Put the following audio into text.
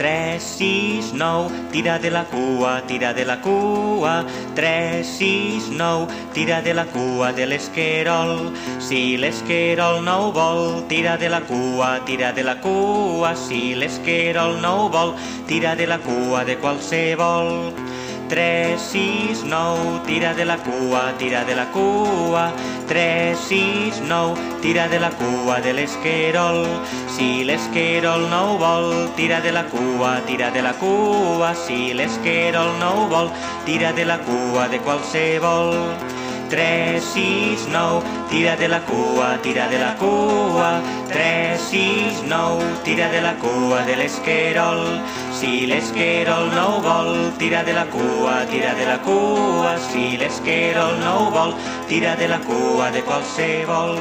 3, 6, 9, tira de la cua, tira de la cua. 3, 6, 9, tira de la cua de l'esquerol. Si l'esquerol no ho vol, tira de la cua, tira de la cua. Si l'esquerol no ho vol, tira de la cua de qualsevol. 3, 6, 9, tira de la cua, tira de la cua. 3, 6, 9, tira de la cua de l'esquerol. Si l'esquerol no ho vol, tira de la cua, tira de la cua. Si l'esquerol no ho vol, tira de la cua de qualsevol. 3, 6, 9, tira de la cua, tira de la cua. 3, 6, 9, tira de la cua de l'esquerol. Si l'esquerol no ho vol, tira de la cua, tira de la cua. Si l'esquerol no ho vol, tira de la cua de qualsevol.